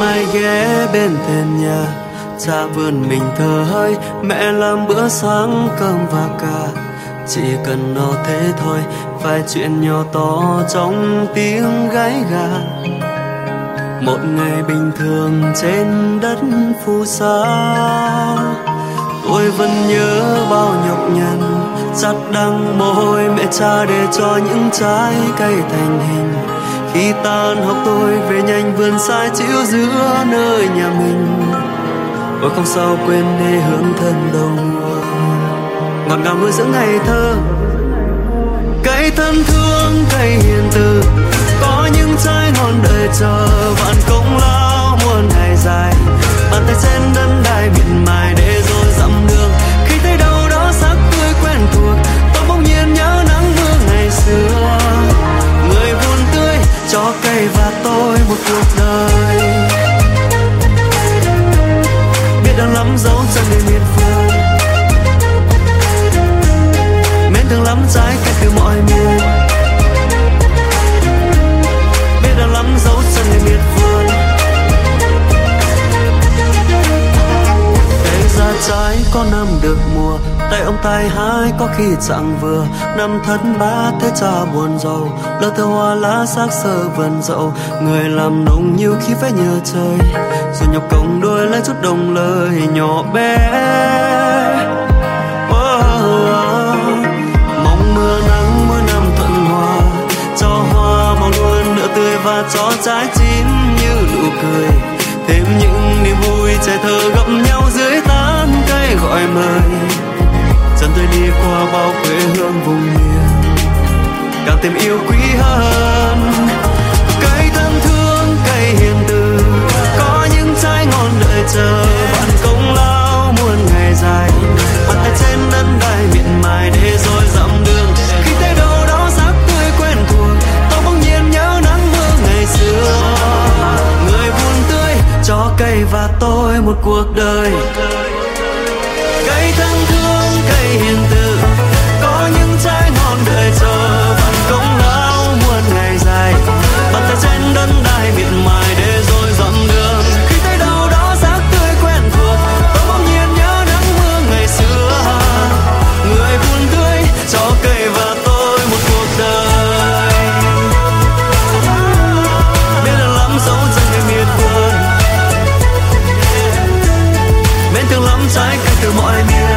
mai ghé bên thềm nhà. Cha vườn mình thở hơi mẹ làm bữa sáng cơm và cà. Chỉ cần nó thế thôi, vài chuyện nhỏ to trong tiếng gáy gà. Một ngày bình thường trên đất phù sa, tôi vẫn nhớ bao nhọc nhằn dắt đắng mồ hôi mẹ cha để cho những trái cây thành hình khi tan học tôi về nhanh vườn sai chịu giữa nơi nhà mình. Tôi không sao quên để hướng thân đầu mùa. Ngọt ngào nuôi dưỡng ngày thơ. Cây thân thương cây hiền từ. Có những trái ngon đời chờ vạn câu. Cuộc đời. Biết đang lắm dấu chân để miệt vườn mến thương lắm trái cây tay ông tay hái, có khi chẳng vừa. Năm thất bát thế cha buồn giàu lỡ thơ hoa lá xác sơ vườn dậu. Người làm nông nhiều khi phải nhờ trời rồi nhọc công đôi lấy chút đồng lời nhỏ bé. Mong mưa nắng mỗi năm thuận hòa, cho hoa luôn nở tươi và cho trái chín như nụ cười. Thêm những niềm vui trẻ thơ càng thêm yêu quý hơn. Cây thân thương cây hiền từ. Có những trái ngon đợi chờ. Bạn công lao muôn ngày dài. Bàn tay trên đất đai miệt mài để rồi dặm đường. Khi thấy đâu đó sắc tươi quen thuộc tôi bỗng nhiên nhớ nắng mưa ngày xưa. Người buồn tươi, cho cây và tôi một cuộc đời. Cho cây và tôi một cuộc đời. Biết là lắm dấu chân người miệt vườn mến thương lắm trái cây từ mọi miền.